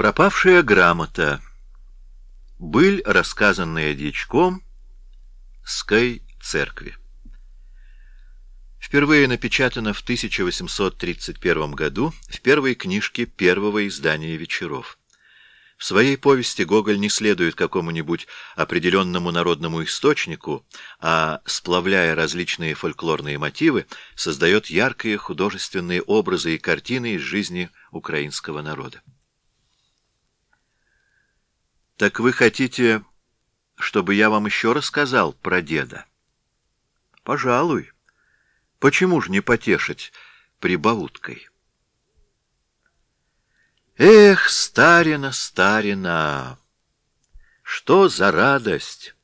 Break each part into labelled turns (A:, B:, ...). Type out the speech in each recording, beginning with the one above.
A: Пропавшая грамота. Быль, рассказанная дьячком Ской церкви. Впервые напечатана в 1831 году в первой книжке первого издания «Вечеров». В своей повести Гоголь не следует какому-нибудь определенному народному источнику, а, сплавляя различные фольклорные мотивы, создает яркие художественные образы и картины из жизни украинского народа. Так вы хотите, чтобы я вам еще рассказал про деда? Пожалуй. Почему же не потешить прибауткой? Эх, старина, старина! Что за радость,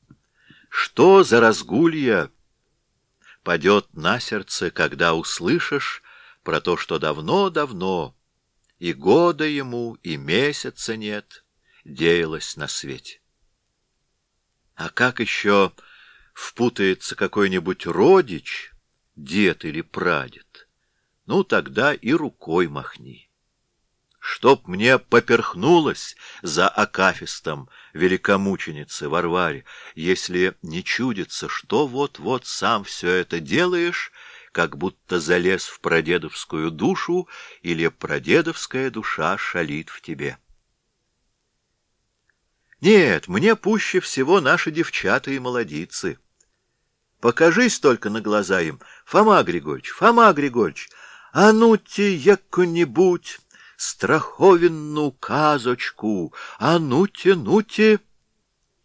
A: что за разгулья падет на сердце, когда услышишь про то, что давно-давно и года ему, и месяца нет — деялось на свете. А как еще впутается какой-нибудь родич, дед или прадед, ну тогда и рукой махни. Чтоб мне поперхнулось за Акафистом великомученицы Варваре, если не чудится, что вот-вот сам все это делаешь, как будто залез в прадедовскую душу или прадедовская душа шалит в тебе. Нет, мне пуще всего наши девчата и молодицы. Покажись только на глаза им, Фома Григорьевич, Фома Григорьевич, а ну-те яко-нибудь страховенную казочку, а ну-те, ну-те,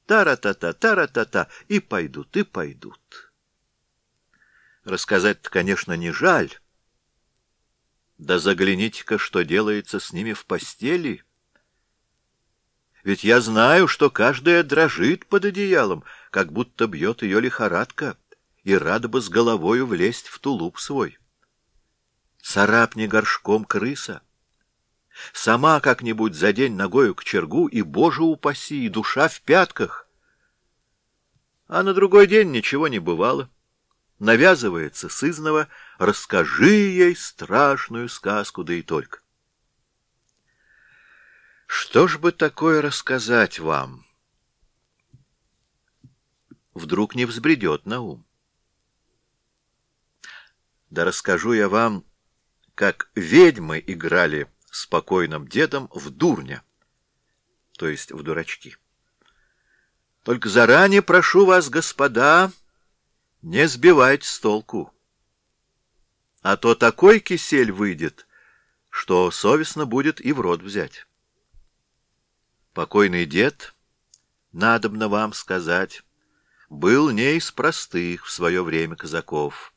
A: тара-та-та, тара-та-та, и пойдут, и пойдут. Рассказать-то, конечно, не жаль. Да загляните-ка, что делается с ними в постели — ведь я знаю, что каждая дрожит под одеялом, как будто бьет ее лихорадка, и рада бы с головою влезть в тулуп свой. Царапни горшком крыса. Сама как-нибудь за день ногою к чергу, и, боже упаси, и душа в пятках. А на другой день ничего не бывало. Навязывается сызнова, расскажи ей страшную сказку, да и только. Что ж бы такое рассказать вам? Вдруг не взбредет на ум. Да расскажу я вам, как ведьмы играли с покойным дедом в дурня, то есть в дурачки. Только заранее прошу вас, господа, не сбивать с толку. А то такой кисель выйдет, что совестно будет и в рот взять. Покойный дед, надобно вам сказать, был не из простых в свое время казаков.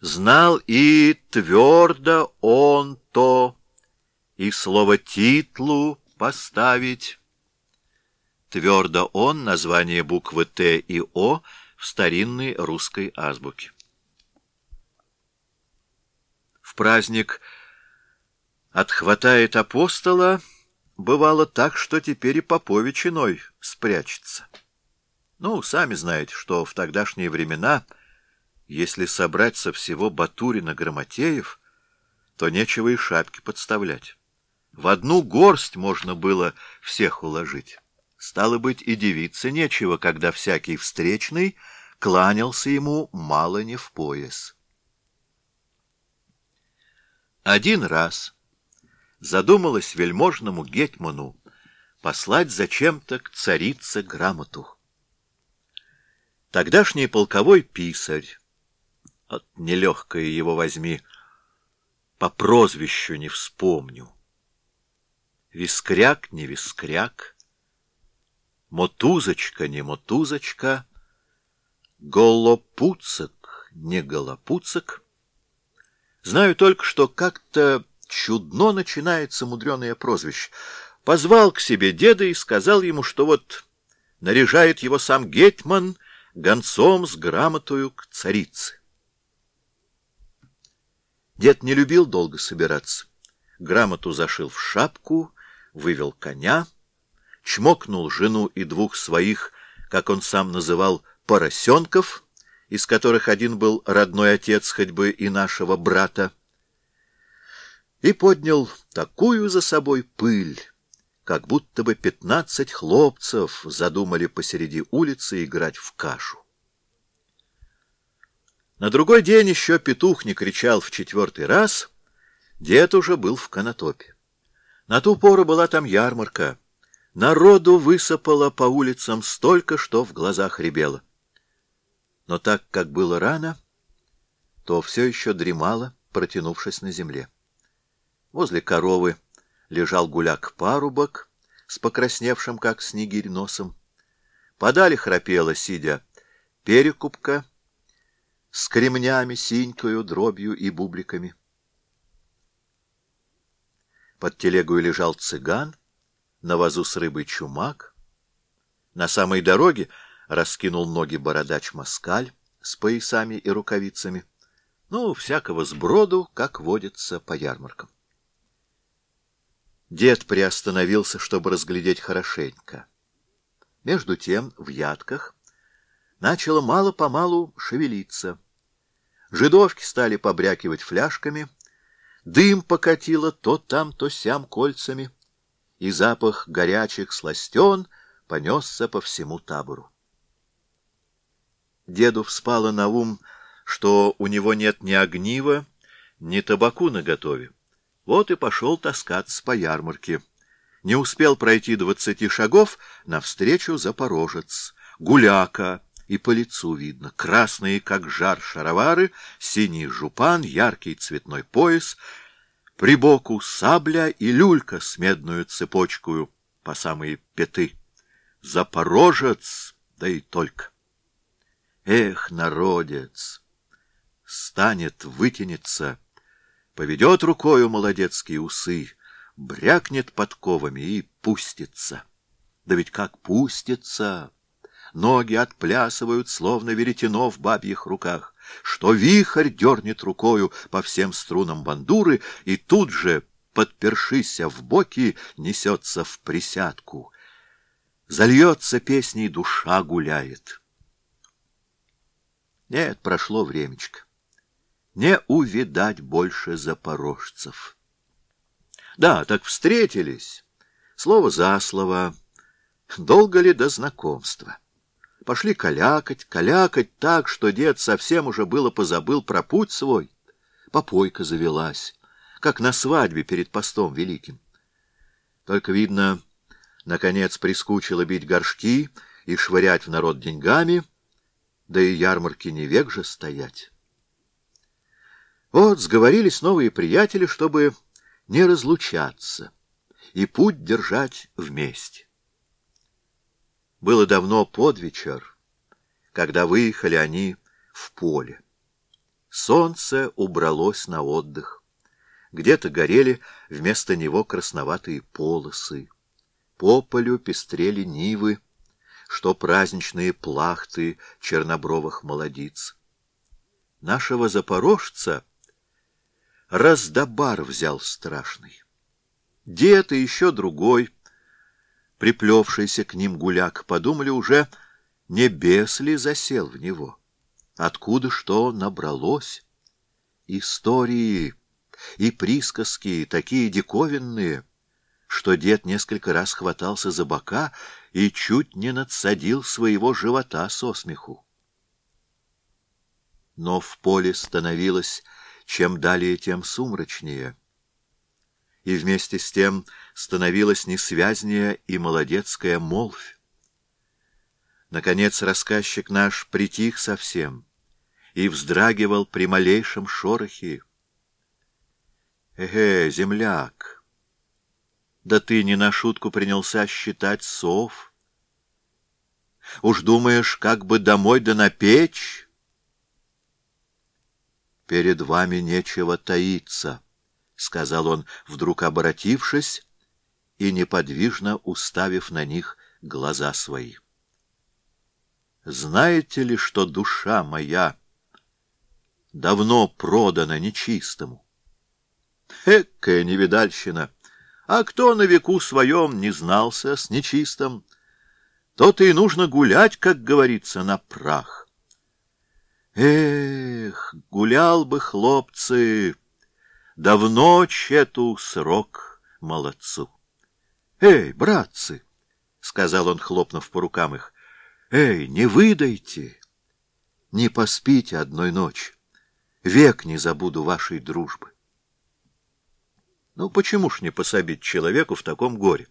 A: Знал и твердо он то, и слово «титлу» поставить. Твердо он — название буквы «Т» и «О» в старинной русской азбуке. В праздник отхватает апостола — Бывало так, что теперь и Попович иной спрячется. Ну, сами знаете, что в тогдашние времена, если собрать со всего Батурина Грамотеев, то нечего и шапки подставлять. В одну горсть можно было всех уложить. Стало быть, и девице нечего, когда всякий встречный кланялся ему мало не в пояс. Один раз задумалось вельможному гетьману послать зачем-то к царице грамоту. Тогдашний полковой писарь, от нелегкое его возьми, по прозвищу не вспомню, Вискряк не вискряк, Мотузочка не мотузочка, Голопуцик не голопуцик. Знаю только, что как-то чудно начинается мудреное прозвище. Позвал к себе деда и сказал ему, что вот наряжает его сам Гетман гонцом с грамотою к царице. Дед не любил долго собираться. Грамоту зашил в шапку, вывел коня, чмокнул жену и двух своих, как он сам называл, поросенков, из которых один был родной отец хоть бы и нашего брата, и поднял такую за собой пыль, как будто бы пятнадцать хлопцев задумали посреди улицы играть в кашу. На другой день еще петух не кричал в четвертый раз, дед уже был в канатопе. На ту пору была там ярмарка. Народу высыпало по улицам столько, что в глазах рябело. Но так как было рано, то все еще дремало, протянувшись на земле. Возле коровы лежал гуляк-парубок с покрасневшим, как снегирь, носом. Подали храпела, сидя, перекупка с кремнями, синькою, дробью и бубликами. Под телегой лежал цыган, на вазу с рыбой чумак. На самой дороге раскинул ноги бородач-москаль с поясами и рукавицами. Ну, всякого сброду, как водится по ярмаркам. Дед приостановился, чтобы разглядеть хорошенько. Между тем в ядках начало мало-помалу шевелиться. Жидовки стали побрякивать фляжками, дым покатило то там, то сям кольцами, и запах горячих сластен понесся по всему табору. Деду вспало на ум, что у него нет ни огнива, ни табаку наготове. Вот и пошел таскаться по ярмарке. Не успел пройти двадцати шагов, навстречу запорожец, гуляка, и по лицу видно. Красные, как жар, шаровары, синий жупан, яркий цветной пояс, прибоку сабля и люлька с медную цепочкою по самые пяты. Запорожец, да и только. Эх, народец! Станет, вытянется — поведет рукою молодецкие усы, брякнет подковами и пустится. Да ведь как пустится! Ноги отплясывают, словно веретено в бабьих руках, что вихрь дернет рукою по всем струнам бандуры, и тут же, подпершися в боки, несется в присядку. Зальется песней, душа гуляет. Нет, прошло времечко не увидать больше запорожцев. Да, так встретились. Слово за слово. Долго ли до знакомства? Пошли калякать, калякать так, что дед совсем уже было позабыл про путь свой. Попойка завелась, как на свадьбе перед постом великим. Только, видно, наконец прискучило бить горшки и швырять в народ деньгами, да и ярмарки не век же стоять. Вот сговорились новые приятели, чтобы не разлучаться и путь держать вместе. Было давно под вечер, когда выехали они в поле. Солнце убралось на отдых. Где-то горели вместо него красноватые полосы. По полю пестрели нивы, что праздничные плахты чернобровых молодиц. Нашего запорожца — раздобар взял страшный. Дед и еще другой, приплевшийся к ним гуляк, подумали уже, не бес ли засел в него. Откуда что набралось? Истории и присказки такие диковинные, что дед несколько раз хватался за бока и чуть не надсадил своего живота со смеху. Но в поле становилось чем далее, тем сумрачнее. И вместе с тем становилась несвязнее и молодецкая молвь. Наконец рассказчик наш притих совсем и вздрагивал при малейшем шорохе. «Эге, земляк, да ты не на шутку принялся считать сов. Уж думаешь, как бы домой да на печь?» Перед вами нечего таиться, — сказал он, вдруг обратившись и неподвижно уставив на них глаза свои. Знаете ли, что душа моя давно продана нечистому? Экая невидальщина! А кто на веку своем не знался с нечистым, то-то и нужно гулять, как говорится, на прах. Эх, гулял бы, хлопцы, Давно чету срок молодцу. Эй, братцы! — сказал он, хлопнув по рукам их. Эй, не выдайте! Не поспите одной ночи. Век не забуду вашей дружбы. Ну, почему ж не пособить человеку в таком горе?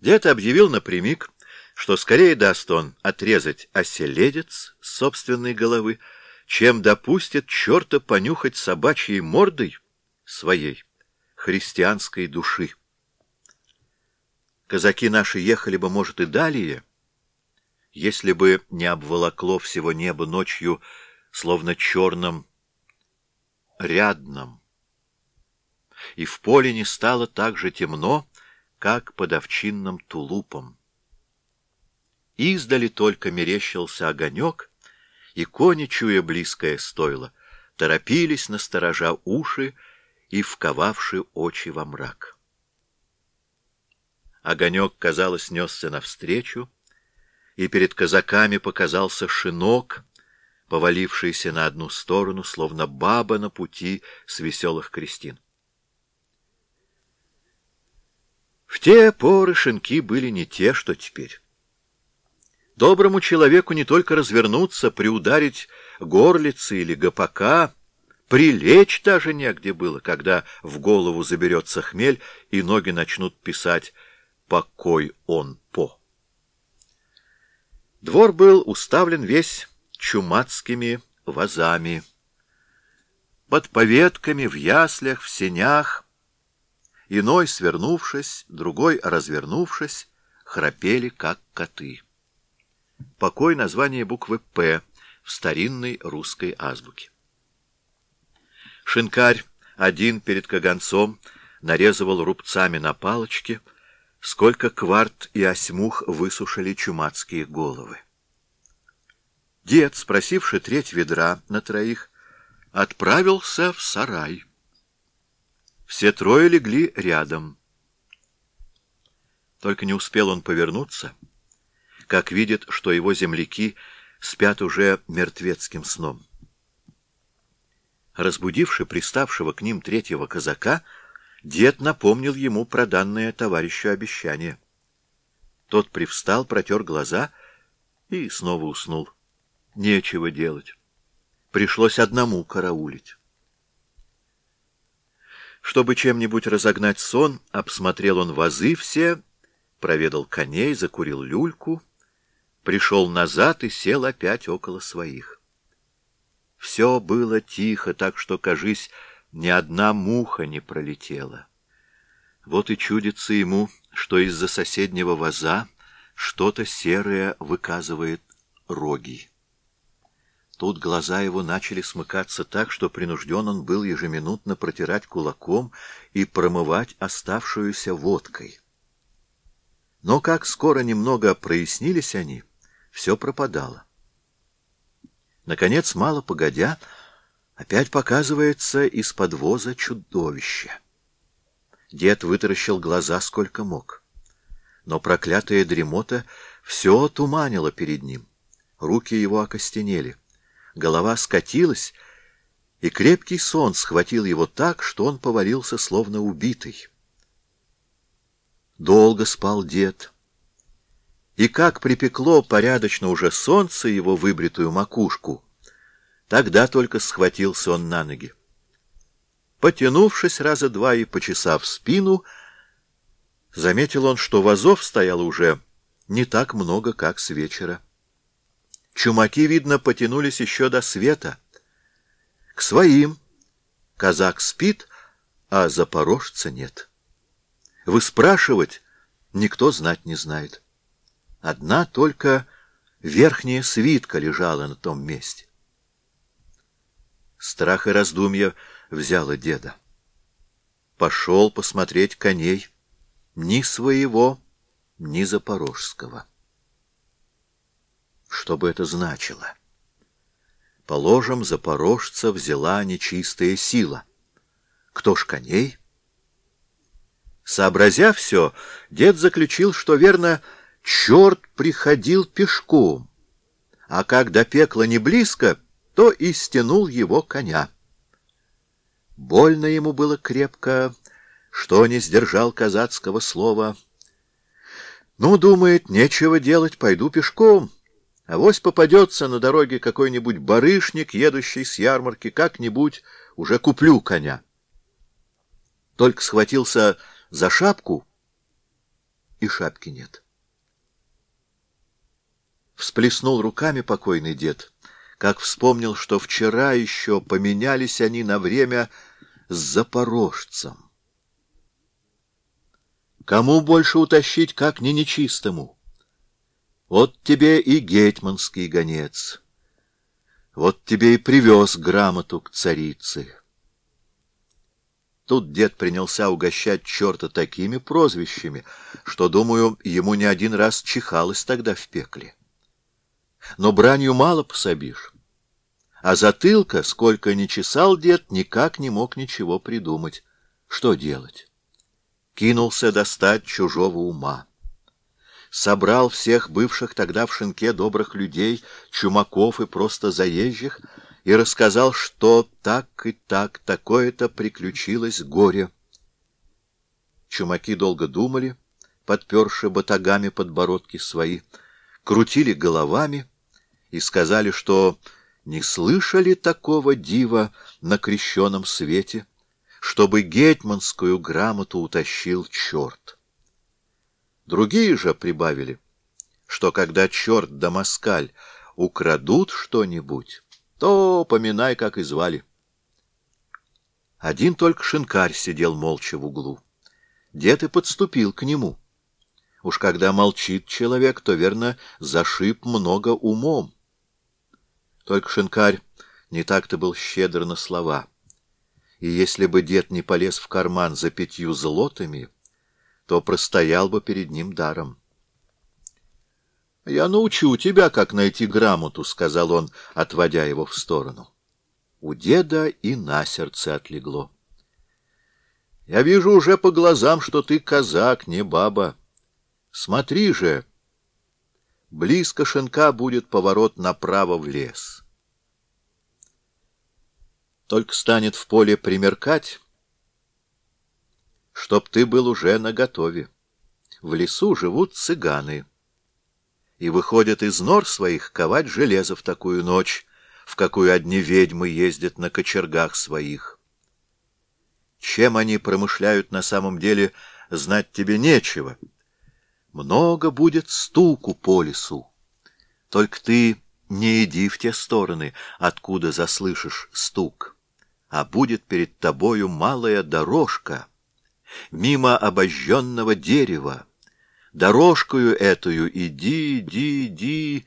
A: Дед объявил напрямик, что скорее даст он отрезать оселедец с собственной головы, чем допустит черта понюхать собачьей мордой своей христианской души. Казаки наши ехали бы, может, и далее, если бы не обволокло всего небо ночью, словно черным рядном, и в поле не стало так же темно, как под овчинным тулупом. Издали только мерещился огонек, и кони, чуя близкое стойло, торопились, насторожа уши и вковавши очи во мрак. Огонек, казалось, несся навстречу, и перед казаками показался шинок, повалившийся на одну сторону, словно баба на пути с веселых крестин. В те поры шинки были не те, что теперь. Доброму человеку не только развернуться, приударить горлицы или гопака, прилечь даже негде было, когда в голову заберется хмель и ноги начнут писать «покой он по». Двор был уставлен весь чумацкими вазами, под поветками, в яслях, в сенях, иной, свернувшись, другой, развернувшись, храпели, как коты. Покой — название буквы «П» в старинной русской азбуке. Шинкарь один перед каганцом нарезывал рубцами на палочке, сколько кварт и осьмух высушили чумацкие головы. Дед, спросивший треть ведра на троих, отправился в сарай. Все трое легли рядом. Только не успел он повернуться, как видит, что его земляки спят уже мертвецким сном. Разбудивший приставшего к ним третьего казака, дед напомнил ему про данное товарищу обещание. Тот привстал, протер глаза и снова уснул. Нечего делать. Пришлось одному караулить. Чтобы чем-нибудь разогнать сон, обсмотрел он вазы все, проведал коней, закурил люльку, пришел назад и сел опять около своих. Все было тихо, так что, кажись, ни одна муха не пролетела. Вот и чудится ему, что из-за соседнего ваза что-то серое выказывает роги. Тут глаза его начали смыкаться так, что принужден он был ежеминутно протирать кулаком и промывать оставшуюся водкой. Но как скоро немного прояснились они, все пропадало. Наконец, мало погодя, опять показывается из подвоза чудовище. Дед вытаращил глаза сколько мог. Но проклятая дремота все туманила перед ним. Руки его окостенели голова скатилась, и крепкий сон схватил его так, что он повалился, словно убитый. Долго спал дед. И как припекло порядочно уже солнце его выбритую макушку, тогда только схватился он на ноги. Потянувшись раза два и почесав спину, заметил он, что вазов стояло уже не так много, как с вечера. Чумаки, видно, потянулись еще до света. К своим. Казак спит, а запорожца нет. Вы спрашивать никто знать не знает. Одна только верхняя свитка лежала на том месте. Страх и раздумья взяло деда. Пошел посмотреть коней, ни своего, ни запорожского. Что бы это значило? Положим, запорожца взяла нечистая сила. Кто ж коней? Сообразя все, дед заключил, что, верно, черт приходил пешком, а как до пекла не близко, то и стянул его коня. Больно ему было крепко, что не сдержал казацкого слова. Ну, думает, нечего делать, пойду пешком. Авось попадется на дороге какой-нибудь барышник, едущий с ярмарки, как-нибудь уже куплю коня. Только схватился за шапку, и шапки нет. Всплеснул руками покойный дед, как вспомнил, что вчера еще поменялись они на время с запорожцем. Кому больше утащить, как не нечистому? Вот тебе и гетьманский гонец. Вот тебе и привез грамоту к царице. Тут дед принялся угощать черта такими прозвищами, что, думаю, ему не один раз чихалось тогда в пекле. Но бранью мало пособишь. А затылка, сколько ни чесал дед, никак не мог ничего придумать. Что делать? Кинулся достать чужого ума собрал всех бывших тогда в шинке добрых людей, чумаков и просто заезжих, и рассказал, что так и так, такое-то приключилось горе. Чумаки долго думали, подперши батагами подбородки свои, крутили головами и сказали, что не слышали такого дива на крещеном свете, чтобы гетьманскую грамоту утащил черт. Другие же прибавили, что когда черт да москаль украдут что-нибудь, то поминай, как и звали. Один только шинкарь сидел молча в углу. Дед и подступил к нему. Уж когда молчит человек, то, верно, зашиб много умом. Только шинкарь не так-то был щедр на слова. И если бы дед не полез в карман за пятью злотами, то простоял бы перед ним даром. — Я научу тебя, как найти грамоту, — сказал он, отводя его в сторону. У деда и на сердце отлегло. — Я вижу уже по глазам, что ты казак, не баба. Смотри же, близко шинка будет поворот направо в лес. Только станет в поле примеркать, чтоб ты был уже наготове. В лесу живут цыганы и выходят из нор своих ковать железо в такую ночь, в какую одни ведьмы ездят на кочергах своих. Чем они промышляют на самом деле, знать тебе нечего. Много будет стуку по лесу. Только ты не иди в те стороны, откуда заслышишь стук, а будет перед тобою малая дорожка — мимо обожженного дерева. Дорожкою эту иди, иди, иди.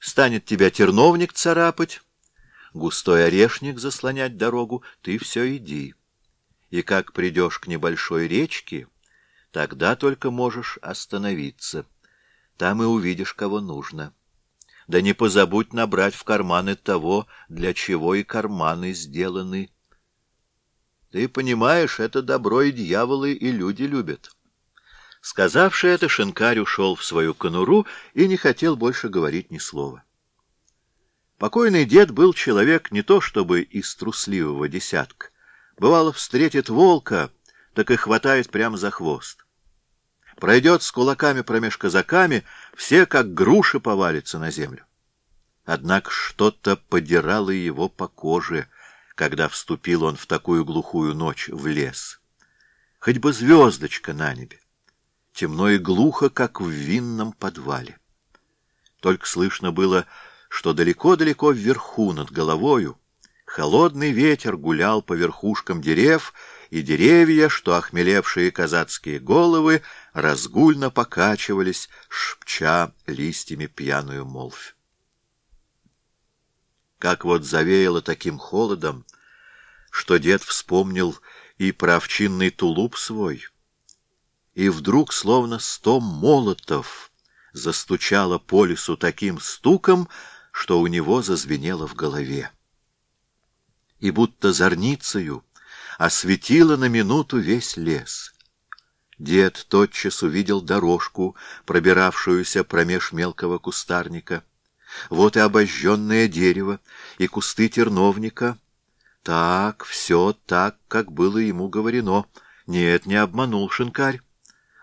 A: Станет тебя терновник царапать, густой орешник заслонять дорогу, ты все иди. И как придешь к небольшой речке, тогда только можешь остановиться. Там и увидишь, кого нужно. Да не позабудь набрать в карманы того, для чего и карманы сделаны. Ты понимаешь, это добро и дьяволы, и люди любят. Сказавши это, шинкарь ушел в свою конуру и не хотел больше говорить ни слова. Покойный дед был человек не то чтобы из трусливого десятка. Бывало, встретит волка, так и хватает прямо за хвост. Пройдет с кулаками промеж казаками, все как груши повалятся на землю. Однако что-то подирало его по коже — когда вступил он в такую глухую ночь в лес. Хоть бы звездочка на небе. Темно и глухо, как в винном подвале. Только слышно было, что далеко-далеко вверху над головою холодный ветер гулял по верхушкам дерев, и деревья, что охмелевшие казацкие головы, разгульно покачивались, шепча листьями пьяную молвь как вот завеяло таким холодом, что дед вспомнил и про овчинный тулуп свой. И вдруг, словно сто молотов, застучало по лесу таким стуком, что у него зазвенело в голове. И будто зорницею осветило на минуту весь лес. Дед тотчас увидел дорожку, пробиравшуюся промеж мелкого кустарника — вот и обожженное дерево, и кусты терновника. Так, все так, как было ему говорено. Нет, не обманул шинкарь.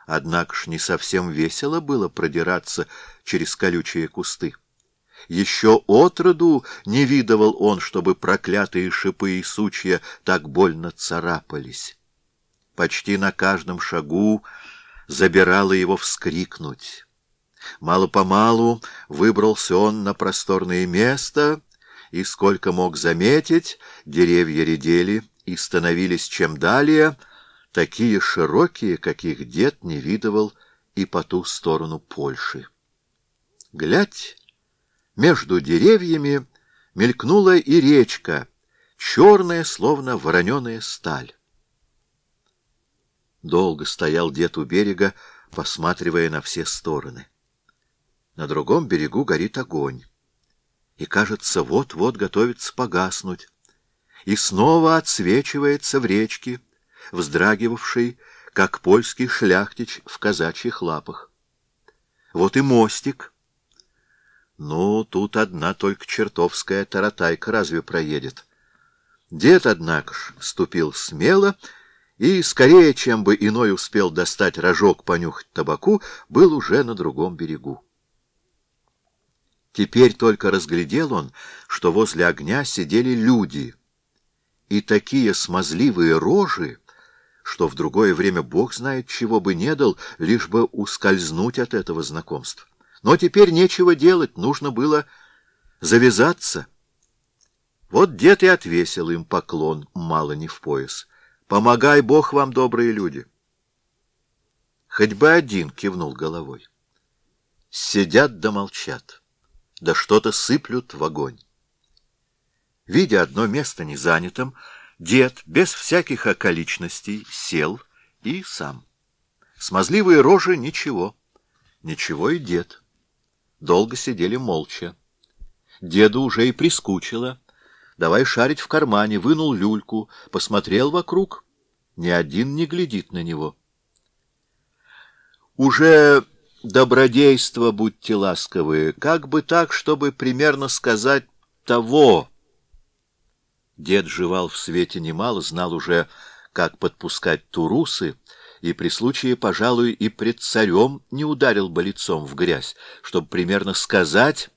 A: Однако ж не совсем весело было продираться через колючие кусты. Еще отроду не видывал он, чтобы проклятые шипы и сучья так больно царапались. Почти на каждом шагу забирало его вскрикнуть. Мало-помалу выбрался он на просторное место, и, сколько мог заметить, деревья редели и становились чем далее, такие широкие, каких дед не видывал и по ту сторону Польши. Глядь, между деревьями мелькнула и речка, черная, словно вороненая сталь. Долго стоял дед у берега, посматривая на все стороны. На другом берегу горит огонь, и, кажется, вот-вот готовится погаснуть, и снова отсвечивается в речке, вздрагивавшей, как польский шляхтич в казачьих лапах. Вот и мостик — ну, тут одна только чертовская таратайка разве проедет? Дед, однако ж, ступил смело и, скорее, чем бы иной успел достать рожок понюхать табаку, был уже на другом берегу. Теперь только разглядел он, что возле огня сидели люди, и такие смазливые рожи, что в другое время Бог знает, чего бы не дал, лишь бы ускользнуть от этого знакомства. Но теперь нечего делать, нужно было завязаться. Вот дед и отвесил им поклон, мало не в пояс. «Помогай, Бог вам, добрые люди!» Хоть бы один кивнул головой. Сидят да молчат, да что-то сыплют в огонь. Видя одно место незанятым, дед без всяких околичностей сел и сам. Смазливые рожи — ничего, ничего и дед. Долго сидели молча. Деду уже и прискучило. Давай шарить в кармане, вынул люльку, посмотрел вокруг. Ни один не глядит на него. Уже добродейство, будьте ласковы, как бы так, чтобы примерно сказать того. Дед жевал в свете немало, знал уже, как подпускать турусы, и при случае, пожалуй, и пред царем не ударил бы лицом в грязь, чтобы примерно сказать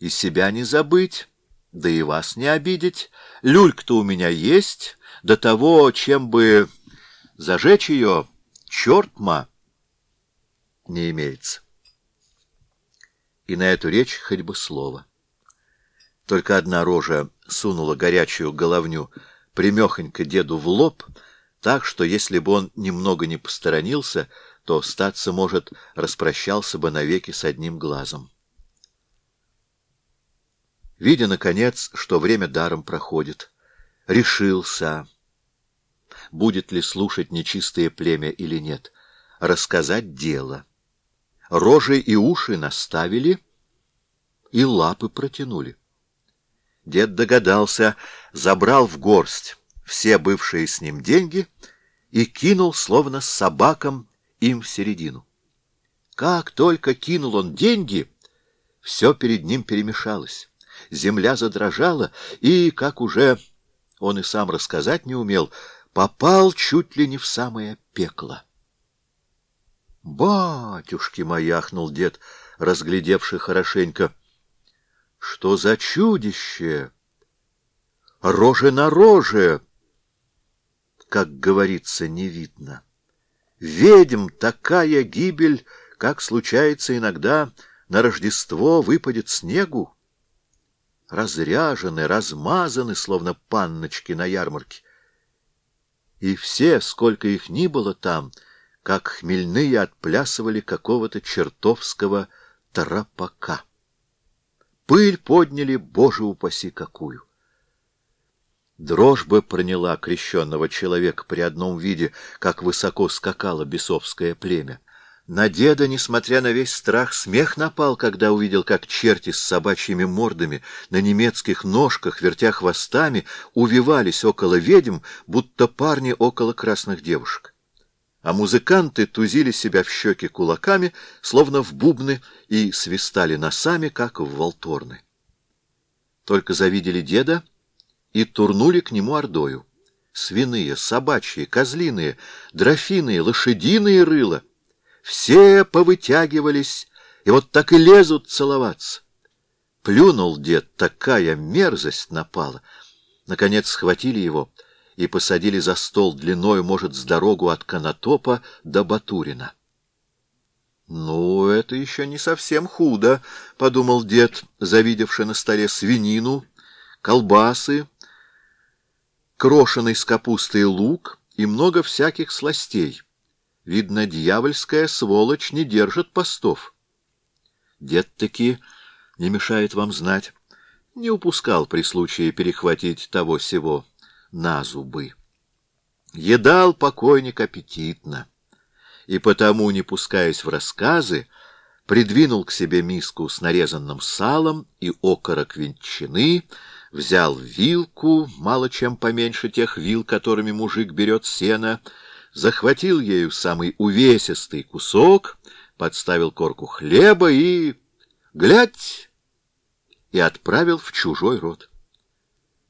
A: и себя не забыть, да и вас не обидеть. Люлька-то у меня есть, до того, чем бы зажечь ее, чертма не имеется. И на эту речь хоть бы слово. Только одна рожа сунула горячую головню примехонько деду в лоб — так что если бы он немного не посторонился, то, статься может, распрощался бы навеки с одним глазом. Видя, наконец, что время даром проходит, решился, будет ли слушать нечистое племя или нет, рассказать дело. Рожи и уши наставили, и лапы протянули. Дед догадался, забрал в горсть все бывшие с ним деньги и кинул, словно с собаком, им в середину. Как только кинул он деньги, все перед ним перемешалось. Земля задрожала, и, как уже он и сам рассказать не умел, попал чуть ли не в самое пекло. «Батюшки мои!» — ахнул дед, разглядевший хорошенько. «Что за чудище! Рожи на роже!» Как говорится, не видно. Ведьм такая гибель, как случается иногда, на Рождество выпадет снегу. Разряжены, размазаны, словно панночки на ярмарке. И все, сколько их ни было там, как хмельные отплясывали какого-то чертовского тропака. Пыль подняли, боже упаси, какую! Дрожь бы проняла крещенного человека при одном виде, как высоко скакало бесовское племя. На деда, несмотря на весь страх, смех напал, когда увидел, как черти с собачьими мордами на немецких ножках, вертя хвостами, увивались около ведьм, будто парни около красных девушек. А музыканты тузили себя в щеки кулаками, словно в бубны, и свистали носами, как в волторны. Только завидели деда — и турнули к нему ордою. Свиные, собачьи, козлиные, дрофиные, лошадиные рыла. Все повытягивались, и вот так и лезут целоваться. Плюнул дед, такая мерзость напала. Наконец схватили его и посадили за стол длиною, может, с дорогу от Конотопа до Батурина. «Ну, это еще не совсем худо», — подумал дед, завидевший на столе свинину, колбасы, крошеный с капустой лук и много всяких сластей. Видно, дьявольская сволочь не держит постов. Дед-таки, не мешает вам знать, не упускал при случае перехватить того сего на зубы. Едал покойник аппетитно и потому, не пускаясь в рассказы, придвинул к себе миску с нарезанным салом и окорок ветчины, взял вилку, мало чем поменьше тех вил, которыми мужик берет сено, захватил ею самый увесистый кусок, подставил корку хлеба и... глядь! И отправил в чужой рот.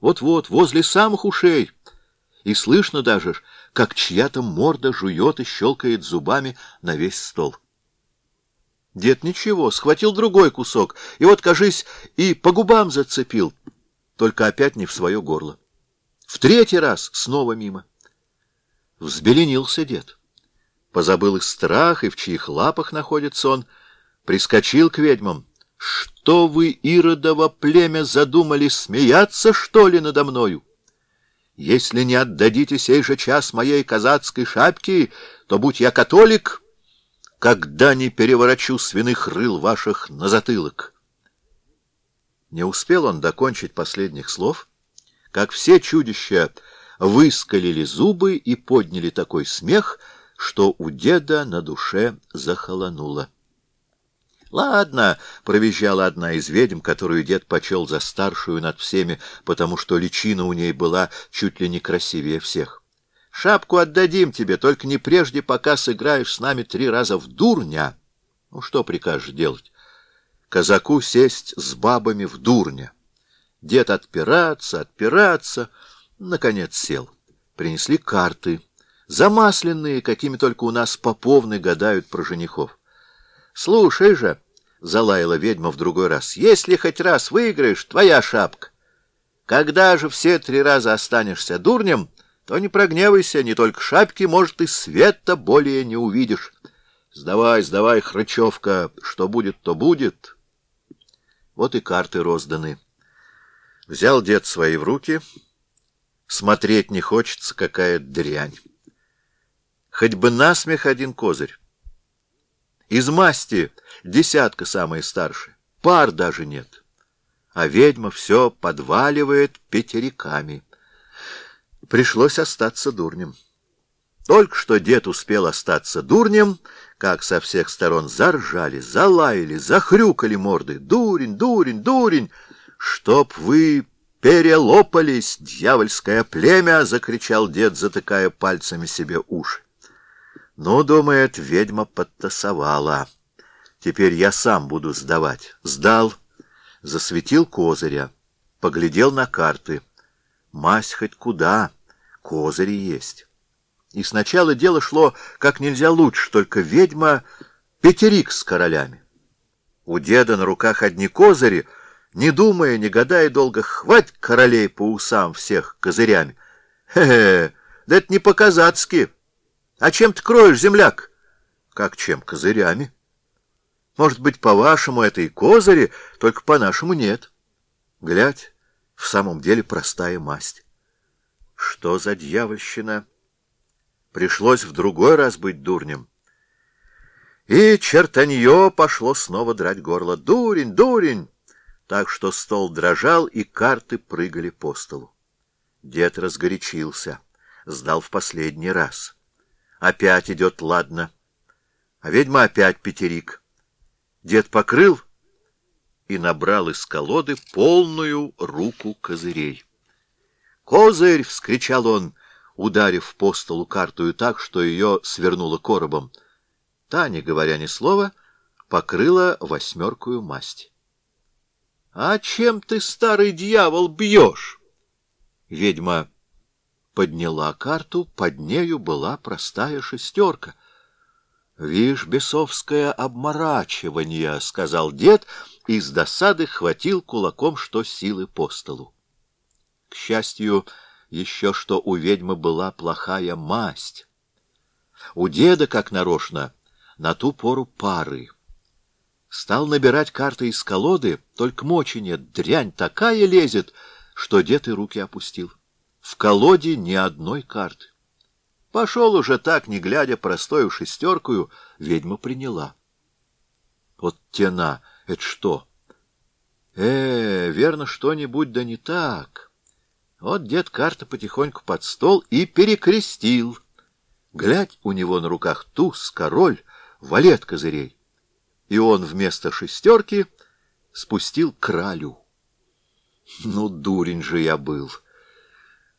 A: Вот-вот, возле самых ушей. И слышно даже, как чья-то морда жует и щелкает зубами на весь стол. Дед ничего, схватил другой кусок, и вот, кажись, и по губам зацепил, только опять не в свое горло. В третий раз снова мимо. Взбеленился дед. Позабыл и страх, и в чьих лапах находится он, прискочил к ведьмам. «Что вы, Иродово племя, задумали смеяться, что ли, надо мною?» Если не отдадите сей же час моей казацкой шапки, то, будь я католик, когда не переворочу свиных рыл ваших на затылок. Не успел он докончить последних слов, как все чудища выскалили зубы и подняли такой смех, что у деда на душе захолонуло. «Ладно», — провизжала одна из ведьм, которую дед почел за старшую над всеми, потому что личина у ней была чуть ли не красивее всех. «Шапку отдадим тебе, только не прежде, пока сыграешь с нами три раза в дурня». «Ну, что прикажешь делать?» «Казаку сесть с бабами в дурня». Дед отпираться, отпираться, наконец сел. Принесли карты, замасленные, какими только у нас поповны гадают про женихов. Слушай же, — залаяла ведьма в другой раз, — если хоть раз выиграешь, твоя шапка. Когда же все три раза останешься дурнем, то не прогневайся, не только шапки, может, и света более не увидишь. Сдавай, сдавай, хрычевка, что будет, то будет. Вот и карты розданы. Взял дед свои в руки. Смотреть не хочется, какая дрянь. Хоть бы насмех один козырь. Из масти десятка самые старшие, пар даже нет. А ведьма все подваливает пятериками. Пришлось остаться дурнем. Только что дед успел остаться дурнем, как со всех сторон заржали, залаяли, захрюкали морды. «Дурень, дурень, дурень! Чтоб вы перелопались, дьявольское племя!» — закричал дед, затыкая пальцами себе уши. Ну, думает, ведьма подтасовала. Теперь я сам буду сдавать. Сдал, засветил козыря, поглядел на карты. Мась хоть куда, козыри есть. И сначала дело шло как нельзя лучше, только ведьма пятерик с королями. У деда на руках одни козыри, не думая, не гадая долго, хвать королей по усам всех козырями. Хе-хе, да это не по-казацки. А чем ты кроешь, земляк? Как чем? Козырями. Может быть, по-вашему это и козыри, только по-нашему нет. Глядь, в самом деле простая масть. Что за дьявольщина? Пришлось в другой раз быть дурнем. И чертанье пошло снова драть горло. Дурень, дурень! Так что стол дрожал, и карты прыгали по столу. Дед разгорячился, сдал в последний раз. Опять идет ладно. А ведьма опять пятерик. Дед покрыл и набрал из колоды полную руку козырей. «Козырь!» — вскричал он, ударив по столу картую так, что ее свернуло коробом. Та, не говоря ни слова, покрыла восьмеркую масть. — А чем ты, старый дьявол, бьешь? Ведьма подняла карту, под нею была простая шестерка. — Вишь, бесовское обморачивание, — сказал дед, и с досады хватил кулаком, что силы по столу. К счастью, еще что у ведьмы была плохая масть. У деда, как нарочно, на ту пору пары. Стал набирать карты из колоды, только мочи нет, дрянь такая лезет, что дед и руки опустил. В колоде ни одной карты. Пошел уже так, не глядя, простою шестеркую, ведьма приняла. Вот тена, это что? Э, верно, что-нибудь да не так. Вот дед карты потихоньку под стол и перекрестил. Глядь, у него на руках туз, король, валет козырей. И он вместо шестерки спустил кралю. Ну, дурень же я был.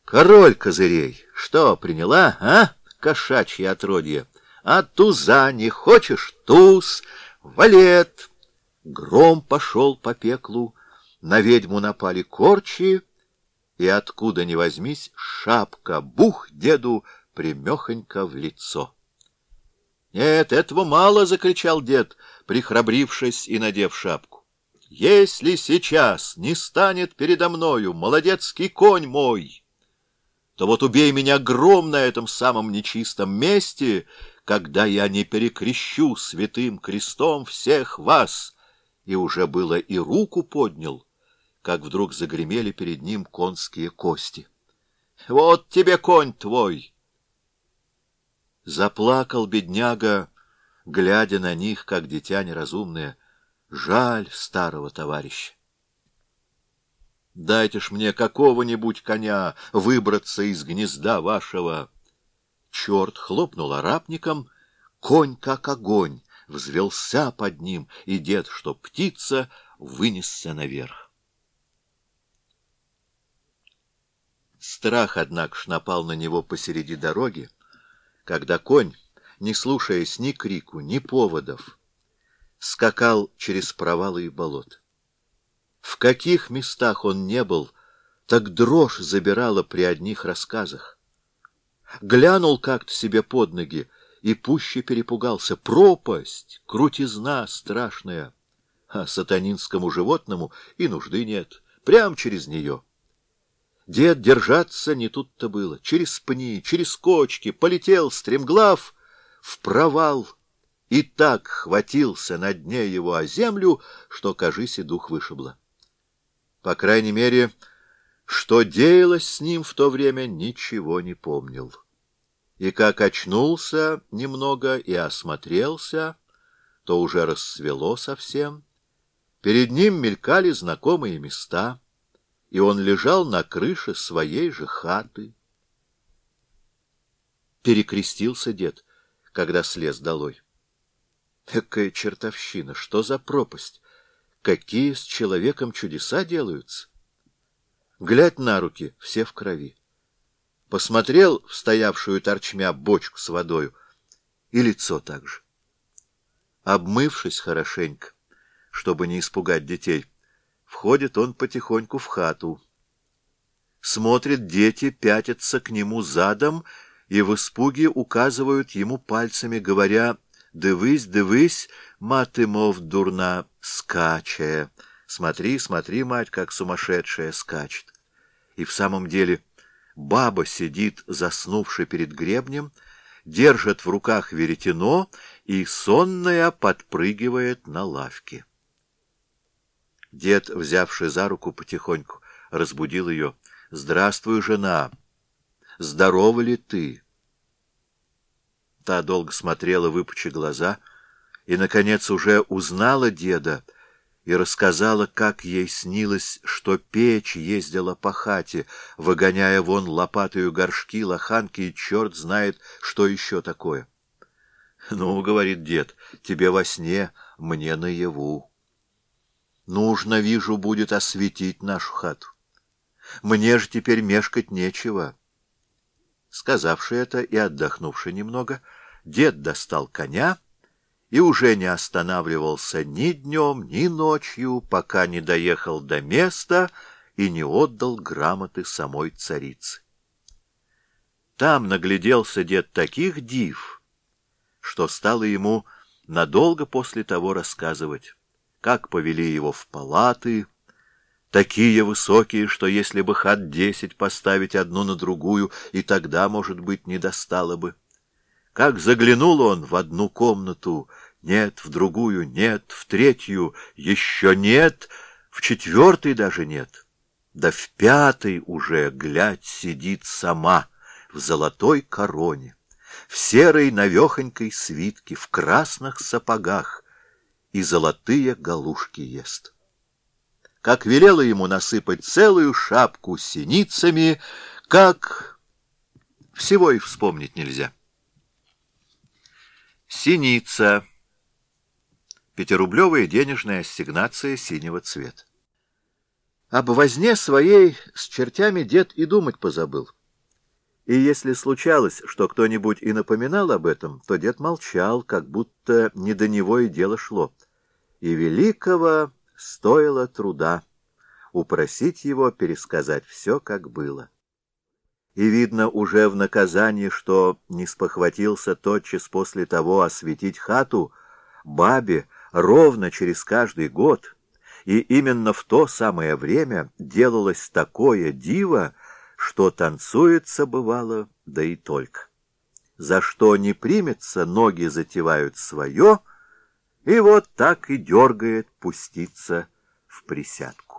A: Король козырей, что, приняла, а, кошачье отродье? А туза не хочешь? Туз, валет. Гром пошел по пеклу, на ведьму напали корчи, и откуда ни возьмись, шапка, бух деду примехонько в лицо. — Нет, этого мало! — закричал дед, прихрабрившись и надев шапку. — Если сейчас не станет передо мною молодецкий конь мой, то вот убей меня гром на этом самом нечистом месте, когда я не перекрещу святым крестом всех вас. И уже было и руку поднял, как вдруг загремели перед ним конские кости. — Вот тебе конь твой! Заплакал бедняга, глядя на них, как дитя неразумное. Жаль старого товарища. Дайте ж мне какого-нибудь коня выбраться из гнезда вашего. Черт хлопнул арапником, конь как огонь, взвелся под ним, и дед, что птица, вынесся наверх. Страх, однако ж, напал на него посреди дороги, когда конь, не слушаясь ни крику, ни поводов, скакал через провалы и болот. В каких местах он не был, так дрожь забирала при одних рассказах. Глянул как-то себе под ноги и пуще перепугался. Пропасть, крутизна страшная. А сатанинскому животному и нужды нет. Прям через нее. Дед держаться не тут-то было. Через пни, через кочки полетел стремглав в провал и так хватился на дне его о землю, что, кажись, и дух вышибло. По крайней мере, что деялось с ним в то время, ничего не помнил. И как очнулся немного и осмотрелся, то уже рассвело совсем. Перед ним мелькали знакомые места — и он лежал на крыше своей же хаты. Перекрестился дед, когда слез долой. Какая чертовщина! Что за пропасть? Какие с человеком чудеса делаются? Глядь на руки, все в крови. Посмотрел в стоявшую торчмя бочку с водою, и лицо так же. Обмывшись хорошенько, чтобы не испугать детей, Входит он потихоньку в хату. Смотрит, дети пятятся к нему задом и в испуге указывают ему пальцами, говоря «Дивись, дивись, мати, мов дурна, скачая». Смотри, смотри, мать, как сумасшедшая скачет. И в самом деле баба сидит, заснувши перед гребнем, держит в руках веретено и сонная подпрыгивает на лавке. Дед, взявший за руку потихоньку, разбудил ее. — Здравствуй, жена! Здорова ли ты? Та долго смотрела, выпучи глаза, и, наконец, уже узнала деда и рассказала, как ей снилось, что печь ездила по хате, выгоняя вон лопатою горшки, лоханки и черт знает, что еще такое. — Ну, — говорит дед, — тебе во сне, мне наяву. Нужно, вижу, будет осветить нашу хату. Мне же теперь мешкать нечего. Сказавши это и отдохнувши немного, дед достал коня и уже не останавливался ни днем, ни ночью, пока не доехал до места и не отдал грамоты самой царицы. Там нагляделся дед таких див, что стало ему надолго после того рассказывать, как повели его в палаты, такие высокие, что если бы хат десять поставить одну на другую, и тогда, может быть, не достало бы. Как заглянул он в одну комнату, нет, в другую нет, в третью еще нет, в четвертой даже нет. Да в пятой уже, глядь, сидит сама в золотой короне, в серой навехонькой свитке, в красных сапогах и золотые галушки ест. Как велела ему насыпать целую шапку синицами, как... Всего и вспомнить нельзя. Синица пятирублевая денежная ассигнация синего цвета. Об возне своей с чертями дед и думать позабыл. И если случалось, что кто-нибудь и напоминал об этом, то дед молчал, как будто не до него и дело шло. И великого стоило труда упросить его пересказать все, как было. И видно уже в наказании, что не спохватился тотчас после того осветить хату, бабе, ровно через каждый год, и именно в то самое время делалось такое диво, что танцуется бывало, да и только. За что не примется, ноги затевают свое, и вот так и дергает пуститься в присядку.